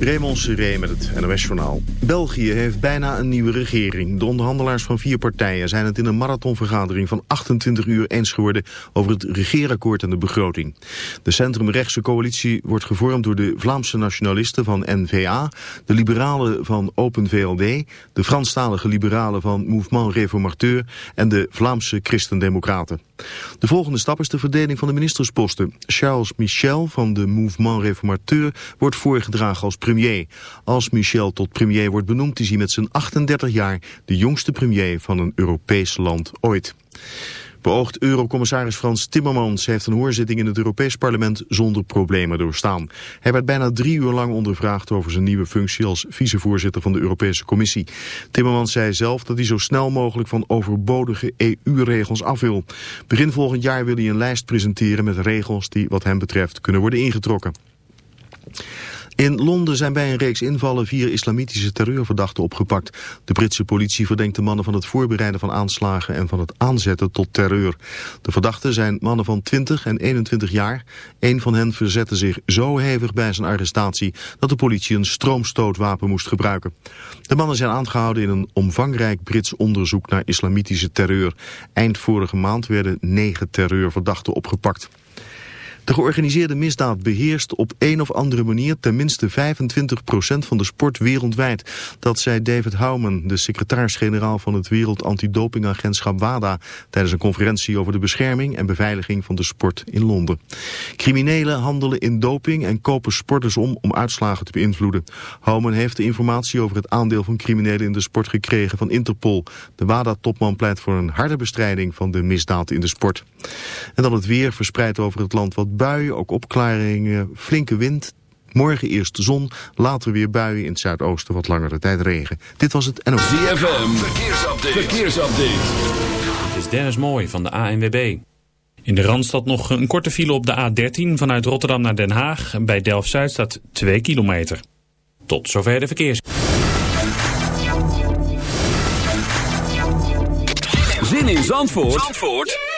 Raymond Seré met het NOS-journaal. België heeft bijna een nieuwe regering. De onderhandelaars van vier partijen zijn het in een marathonvergadering van 28 uur eens geworden over het regeerakkoord en de begroting. De centrumrechtse coalitie wordt gevormd door de Vlaamse nationalisten van N-VA, de liberalen van Open VLD, de Franstalige liberalen van Mouvement Réformateur en de Vlaamse Christendemocraten. De volgende stap is de verdeling van de ministersposten. Charles Michel van de Mouvement Réformateur wordt voorgedragen als premier. Als Michel tot premier wordt benoemd is hij met zijn 38 jaar de jongste premier van een Europees land ooit. Beoogd eurocommissaris Frans Timmermans heeft een hoorzitting in het Europees Parlement zonder problemen doorstaan. Hij werd bijna drie uur lang ondervraagd over zijn nieuwe functie als vicevoorzitter van de Europese Commissie. Timmermans zei zelf dat hij zo snel mogelijk van overbodige EU-regels af wil. Begin volgend jaar wil hij een lijst presenteren met regels die wat hem betreft kunnen worden ingetrokken. In Londen zijn bij een reeks invallen vier islamitische terreurverdachten opgepakt. De Britse politie verdenkt de mannen van het voorbereiden van aanslagen en van het aanzetten tot terreur. De verdachten zijn mannen van 20 en 21 jaar. Een van hen verzette zich zo hevig bij zijn arrestatie dat de politie een stroomstootwapen moest gebruiken. De mannen zijn aangehouden in een omvangrijk Brits onderzoek naar islamitische terreur. Eind vorige maand werden negen terreurverdachten opgepakt. De georganiseerde misdaad beheerst op een of andere manier tenminste 25% van de sport wereldwijd. Dat zei David Houman, de secretaris-generaal van het Wereld Antidopingagentschap WADA, tijdens een conferentie over de bescherming en beveiliging van de sport in Londen. Criminelen handelen in doping en kopen sporters om om uitslagen te beïnvloeden. Houman heeft de informatie over het aandeel van criminelen in de sport gekregen van Interpol. De WADA-topman pleit voor een harde bestrijding van de misdaad in de sport. En dan het weer verspreidt over het land wat buien, ook opklaringen, flinke wind. Morgen eerst zon, later weer buien in het zuidoosten, wat langere tijd regen. Dit was het NOS. ZFM, verkeersupdate. verkeersupdate. Het is Dennis Mooij van de ANWB. In de Randstad nog een korte file op de A13 vanuit Rotterdam naar Den Haag. Bij Delft-Zuid staat 2 kilometer. Tot zover de verkeers. Zin in Zandvoort, Zandvoort?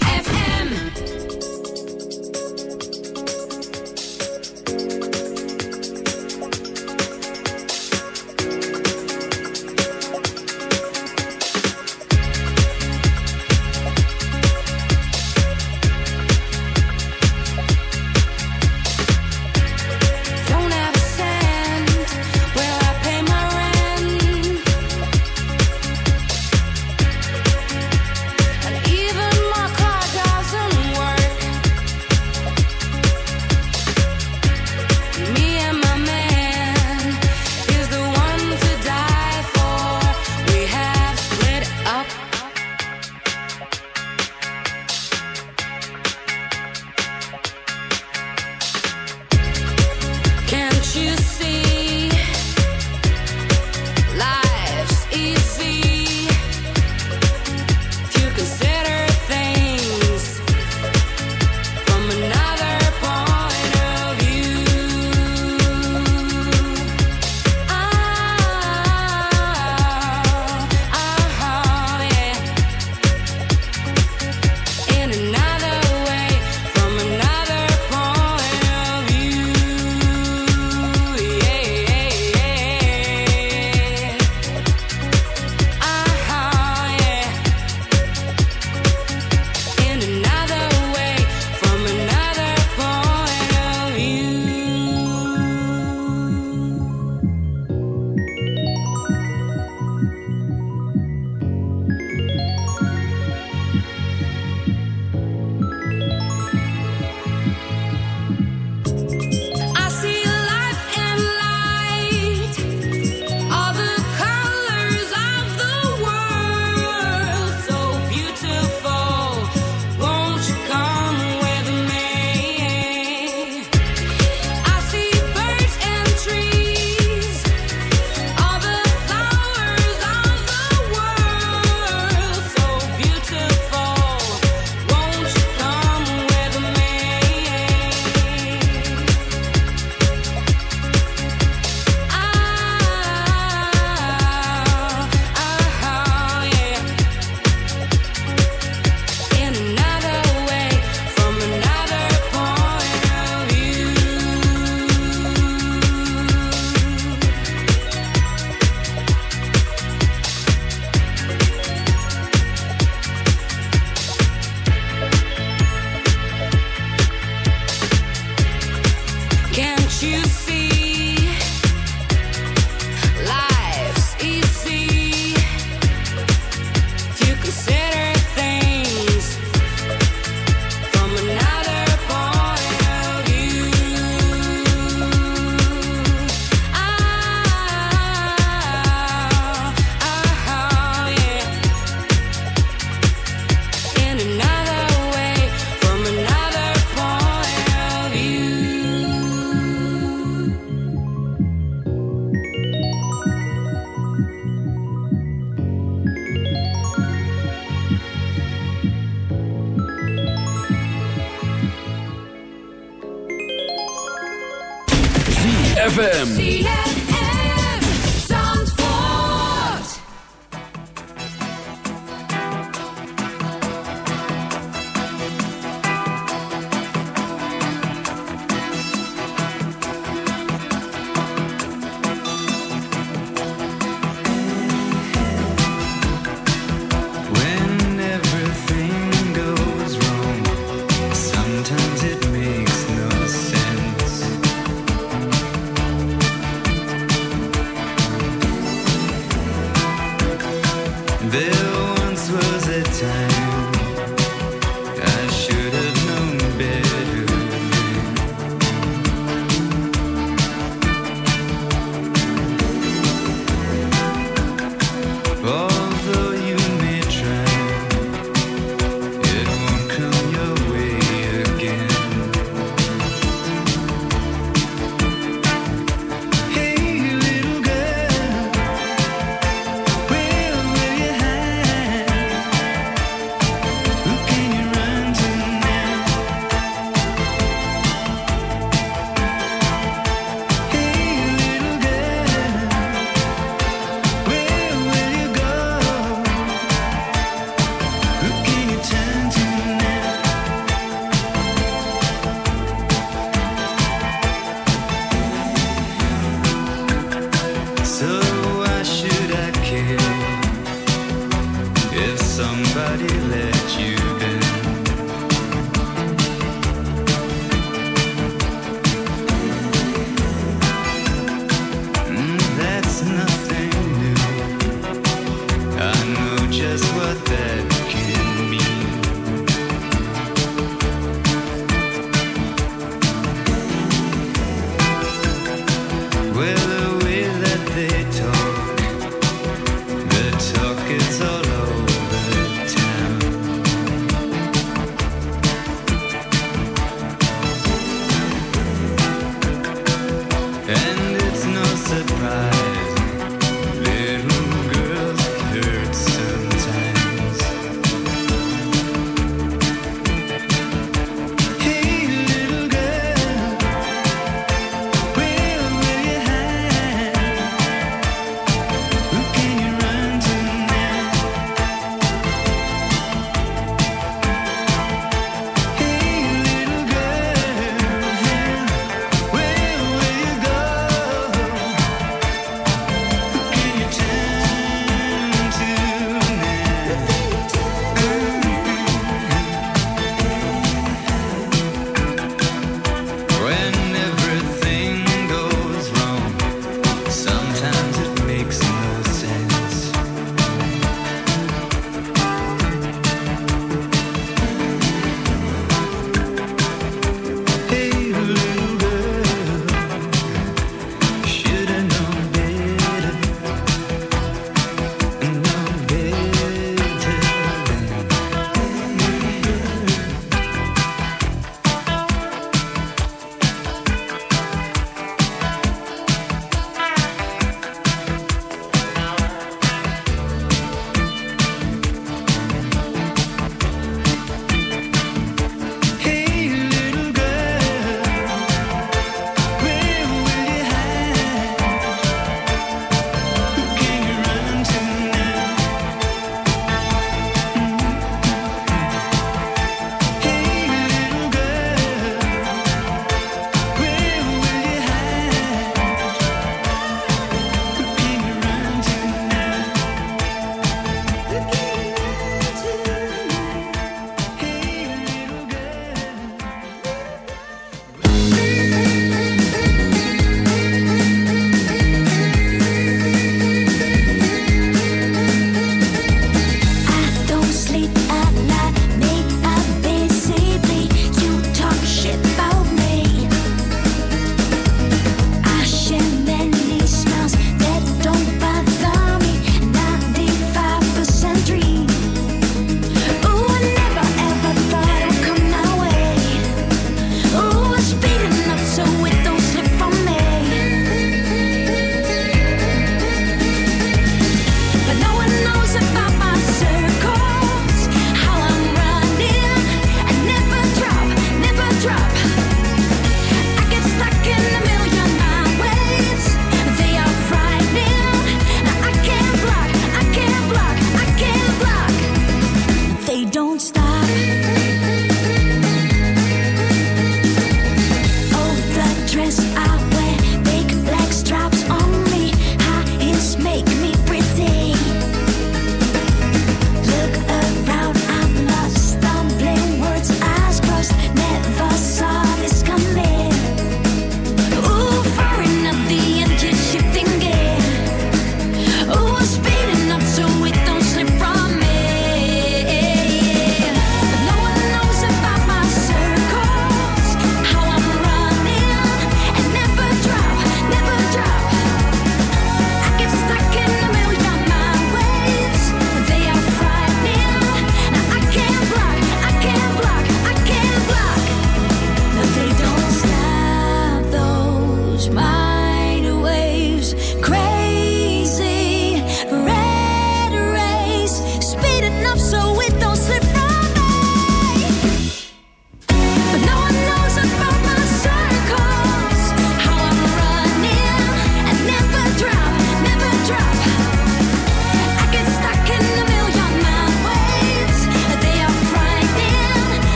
ZFM.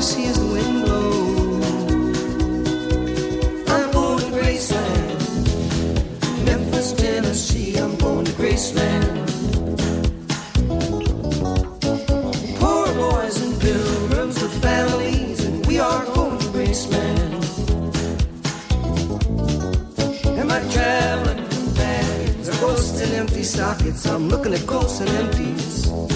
see the wind blow. I'm born to Graceland, Memphis, Tennessee. I'm Graceland. Poor boys and families, and we are Graceland. Traveling empty sockets. I'm looking at ghosts and empties.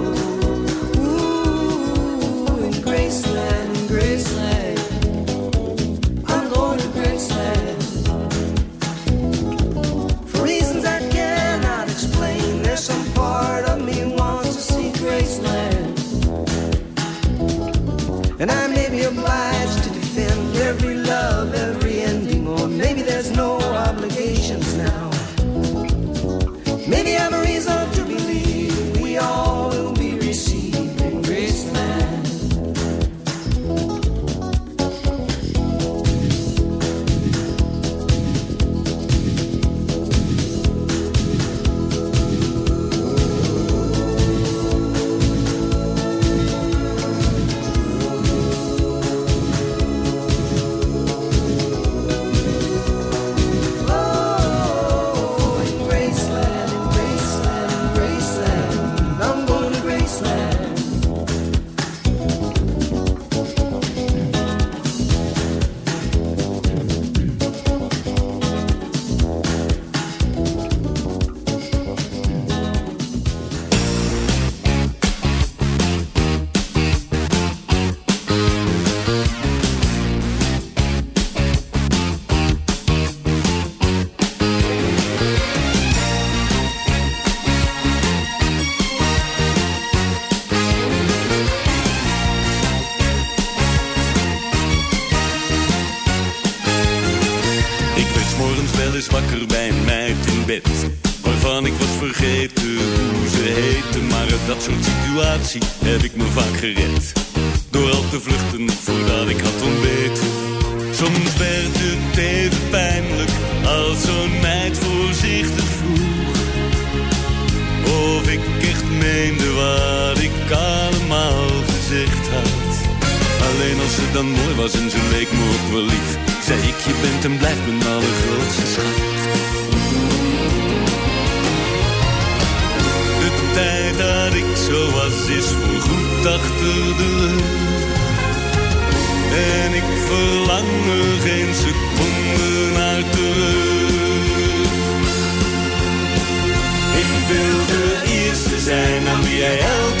Ik wil de eerste zijn aan wie jij helpt.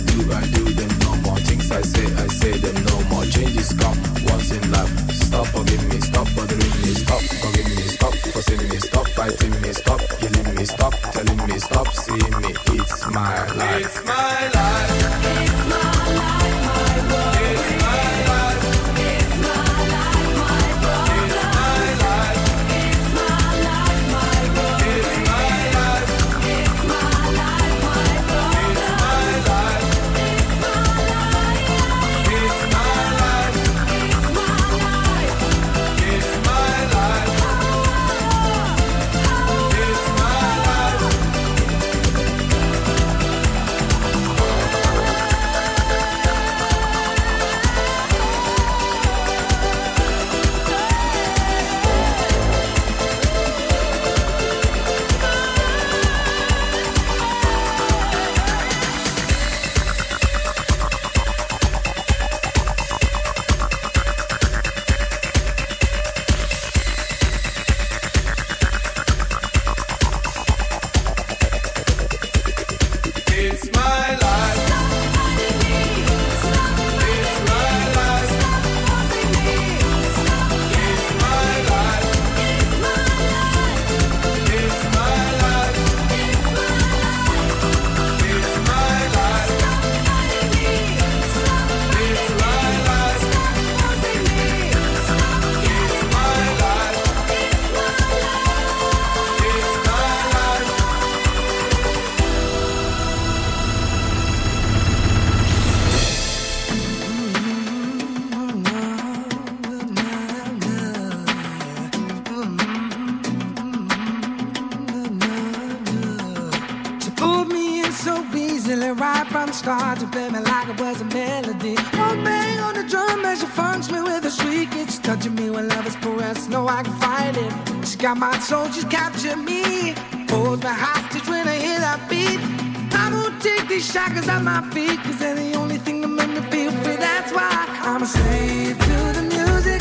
do, I do. drum starts to play me like it was a melody. One bang on the drum as she funks me with a shriek. It's touching me when love is pressed. No, I can fight it. She got my soul, she's captured me. Holds me hostage when I hear that beat. I won't take these shackles off my feet, cause they're the only thing that make me feel free. That's why I'm a slave to the music.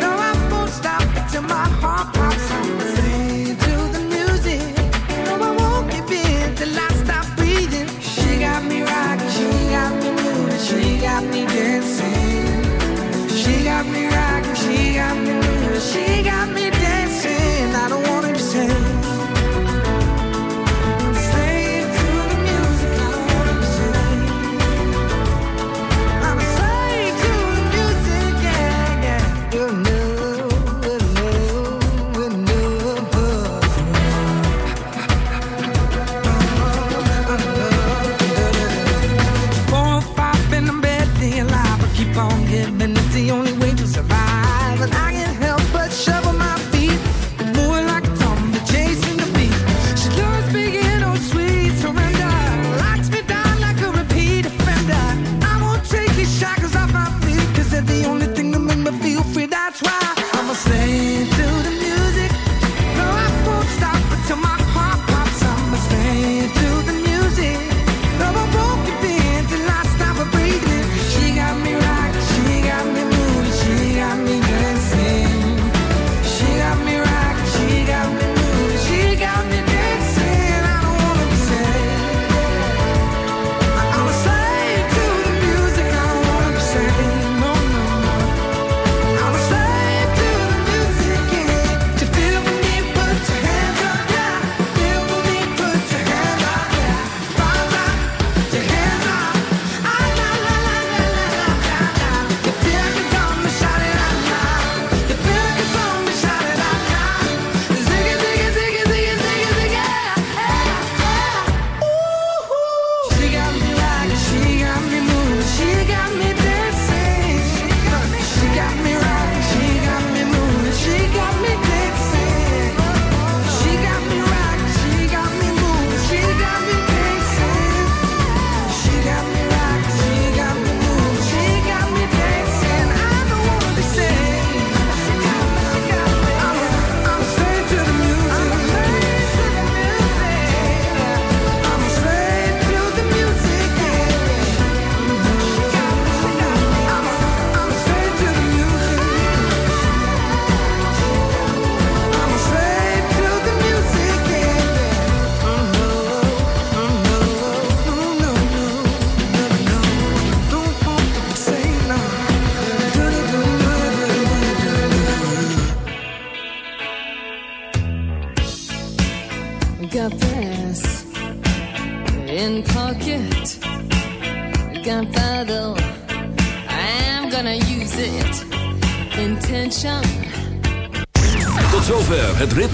No, I won't stop until my heart pops out. Diga